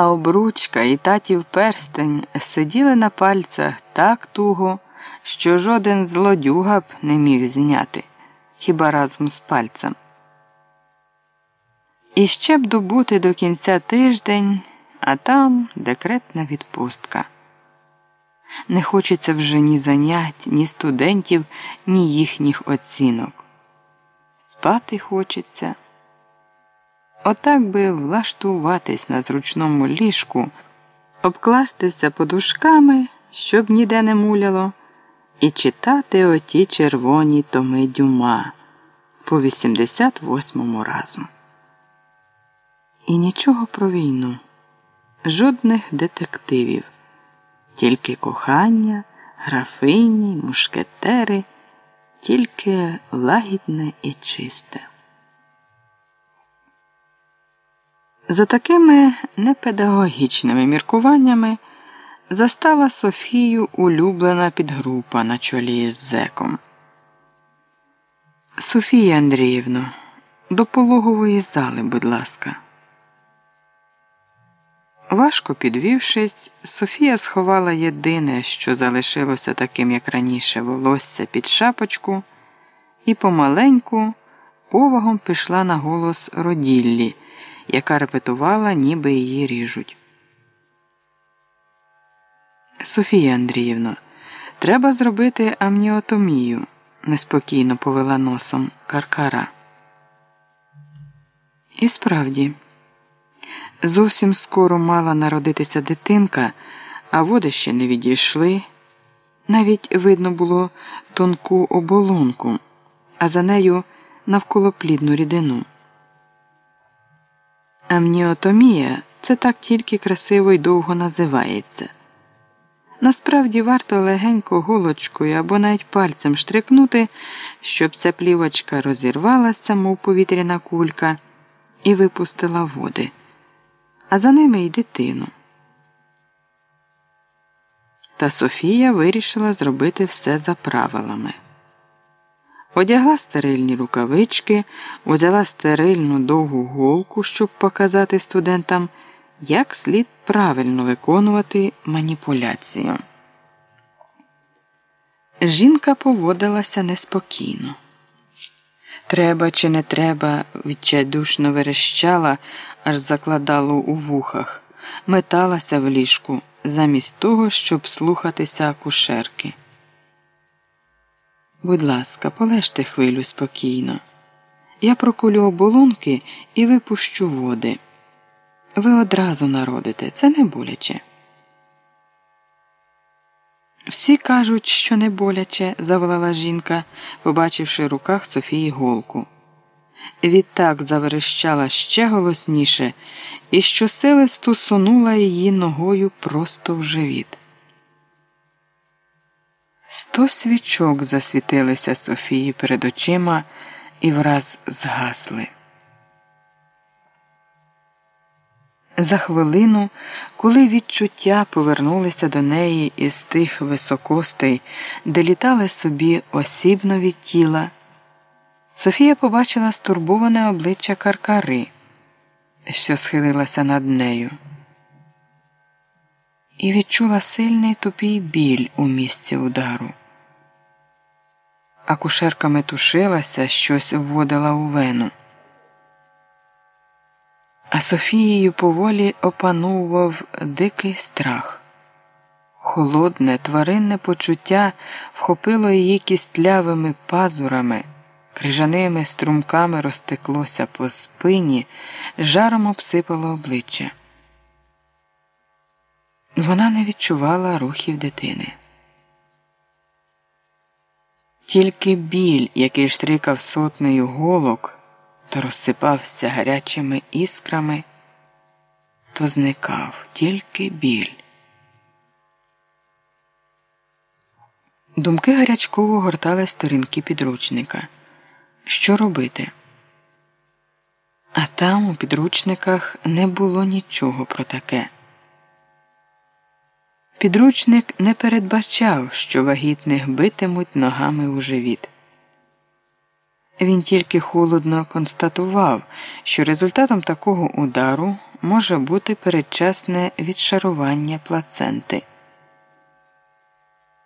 А обручка і татів перстень сиділи на пальцях так туго, що жоден злодюга б не міг зняти, хіба разом з пальцем. І ще б добути до кінця тиждень, а там декретна відпустка. Не хочеться вже ні занять, ні студентів, ні їхніх оцінок. Спати хочеться. Отак би влаштуватись на зручному ліжку, обкластися подушками, щоб ніде не муляло, і читати оті червоні томи дюма по 88-му разу. І нічого про війну, жодних детективів, тільки кохання, графині, мушкетери, тільки лагідне і чисте. За такими непедагогічними міркуваннями застала Софію улюблена підгрупа на чолі з зеком. Софія Андріївно, до пологової зали, будь ласка. Важко підвівшись, Софія сховала єдине, що залишилося таким, як раніше, волосся під шапочку, і помаленьку повагом пішла на голос роділлі яка репетувала, ніби її ріжуть. Софія Андріївна, треба зробити амніотомію, неспокійно повела носом Каркара. І справді, зовсім скоро мала народитися дитинка, а води ще не відійшли. Навіть видно було тонку оболонку, а за нею навколоплідну рідину. Амніотомія це так тільки красиво й довго називається. Насправді варто легенько голочкою або навіть пальцем штрикнути, щоб ця плівочка розірвалася, мов повітряна кулька, і випустила води, а за ними й дитину. Та Софія вирішила зробити все за правилами одягла стерильні рукавички, взяла стерильну довгу голку, щоб показати студентам, як слід правильно виконувати маніпуляцію. Жінка поводилася неспокійно. Треба чи не треба, відчайдушно верещала, аж закладало у вухах, металася в ліжку замість того, щоб слухатися акушерки. Будь ласка, полежте хвилю спокійно. Я прокулю оболонки і випущу води. Ви одразу народите, це не боляче. Всі кажуть, що не боляче, заволала жінка, побачивши в руках Софії голку. Відтак заверещала ще голосніше і щосили стусунула її ногою просто в живіт. Сто свічок засвітилися Софії перед очима і враз згасли. За хвилину, коли відчуття повернулися до неї із тих високостей, де літали собі осібно від тіла, Софія побачила стурбоване обличчя Каркари, що схилилася над нею і відчула сильний тупий біль у місці удару. Акушерка метушилася, щось вводила у вену. А Софією поволі опановував дикий страх. Холодне, тваринне почуття вхопило її кістлявими пазурами, крижаними струмками розтеклося по спині, жаром обсипало обличчя. Вона не відчувала рухів дитини. Тільки біль, який штрикав сотнею голок, то розсипався гарячими іскрами, то зникав тільки біль. Думки гарячково гортали сторінки підручника. Що робити? А там у підручниках не було нічого про таке. Підручник не передбачав, що вагітних битимуть ногами у живіт. Він тільки холодно констатував, що результатом такого удару може бути передчасне відшарування плаценти.